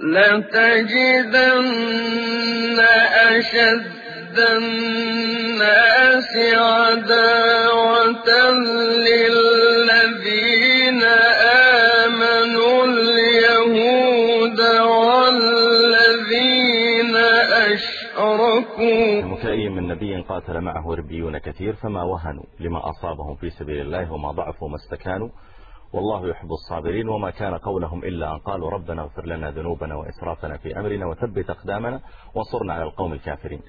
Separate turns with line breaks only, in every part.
لتجدن أشد الناس عداوة للذين آمنوا اليهود والذين أشركوا.
وكأي من نبي قاتل معه ربيون كثير فما وهنوا لما أصابهم في سبيل الله وما ضعفوا وما استكانوا. والله يحب الصابرين وما كان قولهم إلا أن قالوا ربنا اغفر لنا ذنوبنا وإسرافنا في أمرنا وثبت أقدامنا وانصرنا على القوم الكافرين.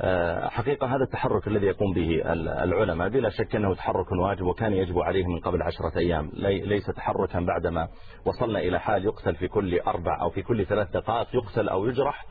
آه، حقيقة هذا التحرك الذي يقوم به العلماء بلا شك أنه تحرك واجب وكان يجب عليه من قبل عشرة أيام. ليس تحركا بعدما وصلنا إلى حال يقتل في كل أربع أو في كل ثلاث دقائق يقتل أو يجرح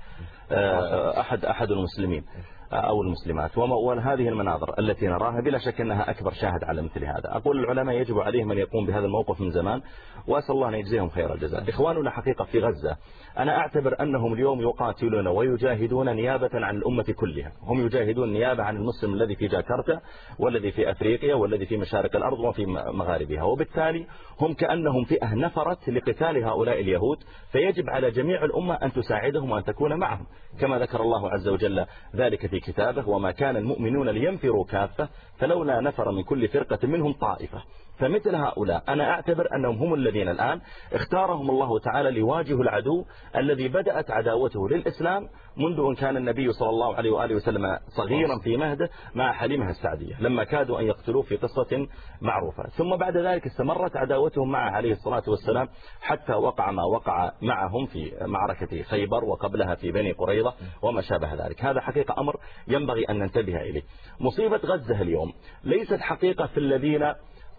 آه، أحد أحد المسلمين. أو المسلمات. وهذه المناظر التي نراها بلا شك أنها أكبر شاهد على مثل هذا. أقول العلماء يجب عليهم أن يقوم بهذا الموقف من زمان وأسأل الله أن يجزيهم خير الجزاء. إخواننا حقيقة في غزة أنا أعتبر أنهم اليوم يقاتلون ويجاهدون نيابة عن الأمة كلها. هم يجاهدون نيابة عن المسلم الذي في جاكرتا والذي في أفريقيا والذي في مشارق الأرض وفي مغاربها. وبالتالي هم كأنهم فئة نفرت لقتال هؤلاء اليهود فيجب على جميع الأمة أن تساعدهم وأن تكون معهم. كما ذكر الله عز وجل ذلك في كتابه وما كان المؤمنون لينفروا كافة فلولا نفر من كل فرقة منهم طائفة. فمثل هؤلاء أنا أعتبر أنهم هم الذين الآن اختارهم الله تعالى ليواجهوا العدو الذي بدأت عداوته للإسلام منذ أن كان النبي صلى الله عليه وآله وسلم صغيرا في مهده مع حليمها السعدية لما كادوا أن يقتلوه في قصة معروفة. ثم بعد ذلك استمرت عداوتهم معه عليه الصلاة والسلام حتى وقع ما وقع معهم في معركة خيبر وقبلها في بني قريظة وما شابه ذلك. هذا حقيقة أمر ينبغي أن ننتبه إليه. مصيبة غزة اليوم ليست حقيقة في الذين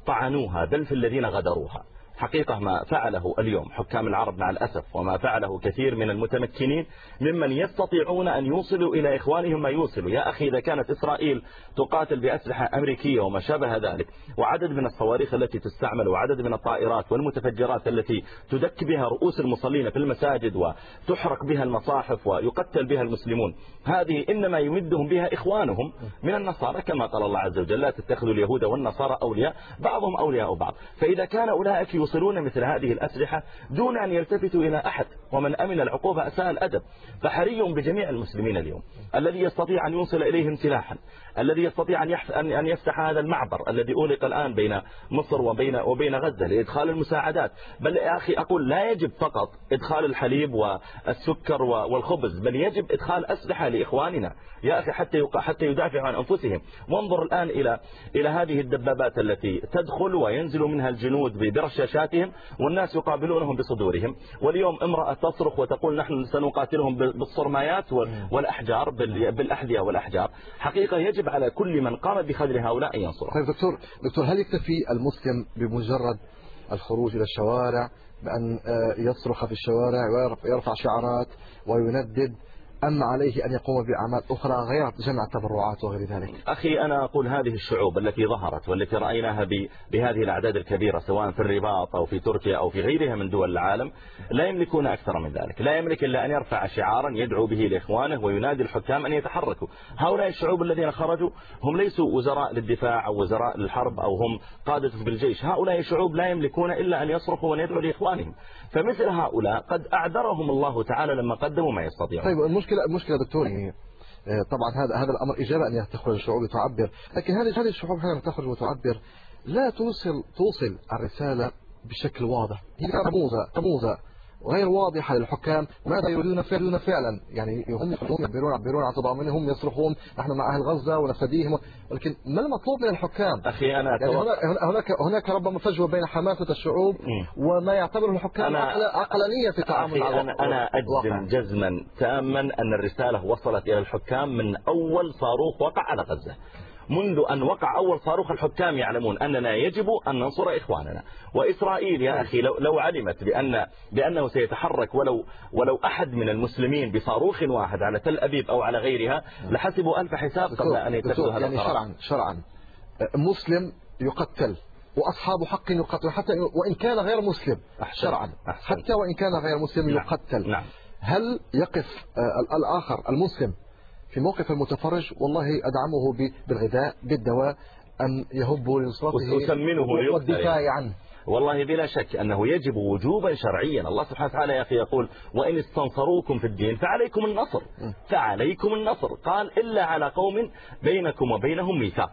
طعنوها بل في الذين غدروها. حقيقة ما فعله اليوم حكام العرب مع الأسف وما فعله كثير من المتمكنين ممن يستطيعون أن يوصلوا إلى إخوانهم ما يوصلوا. يا أخي إذا كانت إسرائيل تقاتل بأسلحة أمريكية وما شابه ذلك وعدد من الصواريخ التي تستعمل وعدد من الطائرات والمتفجرات التي تدك بها رؤوس المصلين في المساجد وتحرق بها المصاحف ويقتل بها المسلمون هذه إنما يمدهم بها إخوانهم من النصارى كما قال الله عز وجل لا تتخذوا اليهود والنصارى أولياء. بعضهم أولياء بعض. فإذا كان أولئك يوصلون مثل هذه الأسلحة دون أن يلتفتوا إلى أحد ومن أمن العقوبة أساء الأدب. فحري بجميع المسلمين اليوم. الذي يستطيع أن يوصل إليهم سلاحا الذي يستطيع أن يفتح هذا المعبر الذي أولق الآن بين مصر وبين, وبين غزة لإدخال المساعدات. بل يا أخي أقول لا يجب فقط إدخال الحليب والسكر والخبز بل يجب إدخال أسلحة لإخواننا. يا أخي حتى حتى يدافعوا عن أنفسهم. وانظر الآن إلى إلى هذه الدبابات التي تدخل وينزل منها الجنود برشاشاتهم والناس يقابلونهم بصدورهم. واليوم امرأة تصرخ وتقول نحن سنقاتلهم بالصرمايات والأحجار بالأحذية والأحجار. حقيقة يجب على كل من قام بخذل هؤلاء أن ينصره
طيب دكتور دكتور هل يكتفي المسلم بمجرد الخروج إلى الشوارع بأن يصرخ في الشوارع ويرفع شعارات ويندد أم عليه أن يقوم بأعمال أخرى غير جمع التبرعات وغير ذلك.
أخي أنا أقول هذه الشعوب التي ظهرت والتي رأيناها بهذه الأعداد الكبيرة سواء في الرباط أو في تركيا أو في غيرها من دول العالم لا يملكون أكثر من ذلك. لا يملك إلا أن يرفع شعارا يدعو به لإخوانه وينادي الحكام أن يتحركوا. هؤلاء الشعوب الذين خرجوا هم ليسوا وزراء للدفاع أو وزراء للحرب أو هم قادة بالجيش. هؤلاء الشعوب لا يملكون إلا أن يصرخوا وأن يدعوا لإخوانهم. فمثل هؤلاء قد أعذرهم الله تعالى لما قدموا ما يستطيعون.
طيب المشكلة المشكلة دكتور. يعني طبعا هذا هذا الأمر إجابة أن تخرج الشعوب تعبر لكن هذه هذه الشعوب حينما تخرج وتعبر. لا توصل توصل الرسالة بشكل واضح. هي رموزة رموزة غير واضحة للحكام ماذا يريدون فعلا فعلا. يعني هم يعبرون يعبرون عن تضامنهم يصرخون نحن مع أهل غزة ونفديهم. ولكن ما المطلوب من الحكام؟
أخي أنا
يعني هناك هناك ربما فجوة بين حماسة الشعوب وما يعتبره الحكام عقلانية في التعامل
مع أنا, أنا أجزم جزما تاما أن الرسالة وصلت إلى الحكام من أول صاروخ وقع على غزة. منذ أن وقع أول صاروخ الحكام يعلمون أننا يجب أن ننصر إخواننا. وإسرائيل يا أخي لو, لو علمت بأن بأنه سيتحرك ولو ولو أحد من المسلمين بصاروخ واحد على تل أبيب أو على غيرها لحسبوا ألف حساب قبل أن يتخذوا هذا
يعني شرعا شرعا. مسلم يقتل وأصحاب حق يقتل حتى وإن كان غير مسلم شرعا. حتى وإن كان غير مسلم يقتل.
نعم.
هل يقف الآخر المسلم في موقف المتفرج والله أدعمه بالغذاء بالدواء أن يهبوا لنصرته والدفاع عنه.
والله بلا شك أنه يجب وجوبا شرعيا. الله سبحانه وتعالى يا أخي يقول وإن استنصروكم في الدين فعليكم النصر. فعليكم النصر. قال إلا على قوم بينكم وبينهم ميثاق.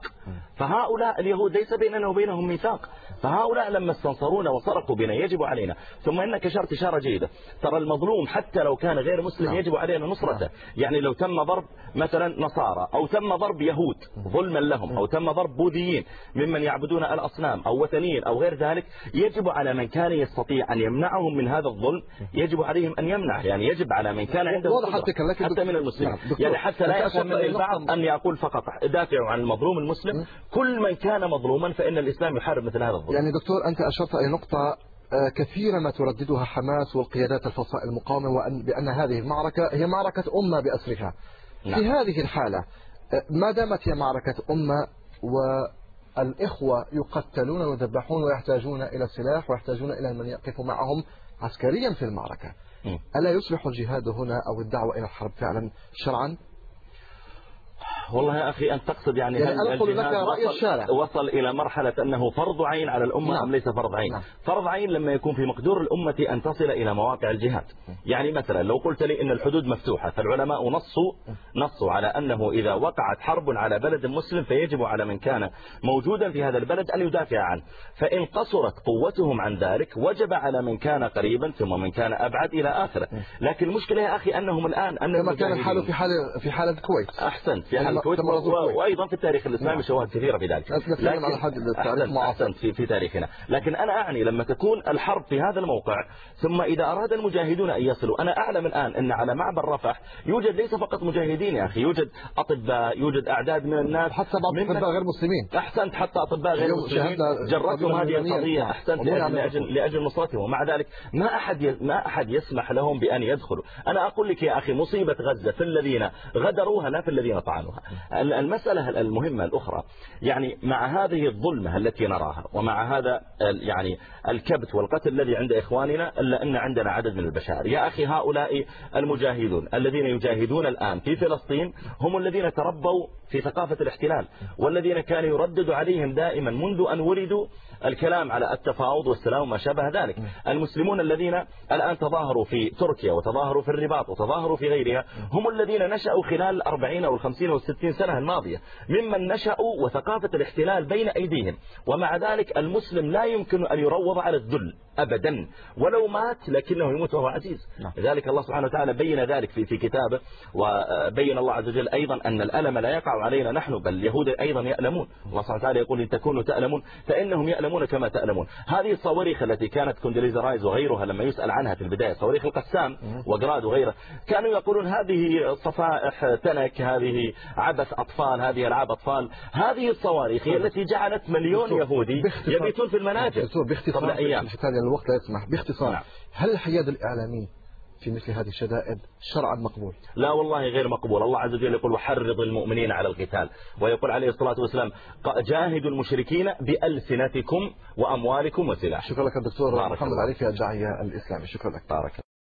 فهؤلاء اليهود ليس بيننا وبينهم ميثاق. فهؤلاء لما استنصرونا وسرقوا بنا يجب علينا. ثم إنك اشرت إشارة جيدة. ترى المظلوم حتى لو كان غير مسلم
نعم.
يجب علينا نصرته. يعني لو تم ضرب مثلا نصارى أو تم ضرب يهود ظلما لهم أو تم ضرب بوذيين ممن يعبدون الأصنام أو وثنيين أو غير ذلك يجب على من كان يستطيع أن يمنعهم من هذا الظلم يجب عليهم أن يمنع يعني يجب على من كان عنده حتى
دكتور-
من المسلمين
نعم،
يعني حتى لا يفهم من البعض أن يقول فقط دافعوا عن المظلوم المسلم كل من كان مظلوما فإن الإسلام يحارب مثل هذا الظلم.
يعني دكتور أنت أشرت إلى نقطة آه، كثيرا ما ترددها حماس والقيادات الفصائل المقاومة وأن بأن هذه المعركة هي معركة أمة بأسرها.
نعم.
في هذه الحالة آه، ما دامت هي معركة أمة والإخوة يقتلون ويذبحون ويحتاجون إلى سلاح ويحتاجون إلى من يقف معهم عسكريا في المعركة. ألا يصبح الجهاد هنا أو الدعوة إلى الحرب فعلا شرعا
والله يا أخي أن تقصد يعني,
يعني
هل
أنا أقول لك
الجهاد
رأي
وصل,
الشارع.
وصل إلى مرحلة أنه فرض عين على الأمة
نعم.
أم ليس فرض عين؟
نعم.
فرض عين لما يكون في مقدور الأمة أن تصل إلى مواقع الجهاد. يعني مثلا لو قلت لي أن الحدود مفتوحة فالعلماء نصوا نصوا على أنه إذا وقعت حرب على بلد مسلم فيجب على من كان موجودا في هذا البلد أن يدافع عنه. فإن قصرت قوتهم عن ذلك وجب على من كان قريبا ثم من كان أبعد إلى آخره. لكن المشكلة يا أخي أنهم الآن أن
كما كان الحال في حال في حال الكويت.
أحسنت في
يعني
حال الكويت. وأيضا في التاريخ الإسلامي
نعم.
شواهد كثيرة في ذلك
نتكلم على حد التاريخ معاصر.
في, في تاريخنا لكن أنا أعني لما تكون الحرب في هذا الموقع ثم إذا أراد المجاهدون أن يصلوا أنا أعلم الآن أن على معبر رفح يوجد ليس فقط مجاهدين يا أخي يوجد أطباء يوجد أعداد من الناس
حتى بعض الأطباء غير مسلمين
أحسنت حتى أطباء غير مسلمين جرتهم هذه. القضية
أحسنت
لاجل,
يعلم
لأجل. لأجل نصرتهم ومع ذلك ما أحد ما أحد يسمح لهم بأن يدخلوا أنا أقول لك يا أخي مصيبة غزة في الذين غدروها لا في الذين طعنوها ال- المسألة المهمة الأخرى. يعني مع هذه الظلمة التي نراها ومع هذا يعني الكبت والقتل الذي عند إخواننا إلا أن عندنا عدد من البشائر يا أخي هؤلاء المجاهدون الذين يجاهدون الآن في فلسطين هم الذين تربوا في ثقافة الاحتلال والذين كان يردد عليهم دائما منذ أن ولدوا الكلام على التفاوض والسلام وما شابه ذلك. المسلمون الذين الآن تظاهروا في تركيا وتظاهروا في الرباط وتظاهروا في غيرها هم الذين نشأوا خلال الأربعين أو الخمسين أو الستين سنة الماضية ممن نشأوا وثقافة الاحتلال بين أيديهم. ومع ذلك المسلم لا يمكن أن يروض على الذل. أبدا. ولو مات لكنه يموت وهو عزيز. لذلك الله سبحانه وتعالى بين ذلك في في كتابه وبين الله عز وجل أيضا أن الألم لا يقع علينا نحن بل اليهود أيضا يألمون. الله سبحانه وتعالى يقول إن تكونوا تألمون فإنهم يألمون كما تألمون. هذه الصواريخ التي كانت كوندليزا رايز وغيرها لما يسأل عنها في البداية صواريخ القسام وجراد وغيره كانوا يقولون هذه صفائح تنك هذه عبث أطفال هذه ألعاب أطفال. هذه الصواريخ هي التي جعلت مليون يهودي يبيتون في المناجم
دكتور باختصار لأن الوقت لا يسمح. باختصار
نعم.
هل الحياد الإعلامي في مثل هذه الشدائد شرعا مقبول؟
لا والله غير مقبول. الله عز وجل يقول وحرض المؤمنين على القتال. ويقول عليه الصلاة والسلام جاهدوا المشركين بألسنتكم وأموالكم وسلاح
شكرا لك الدكتور محمد. علي في الداعية الإسلامي. شكرا لك.
بارك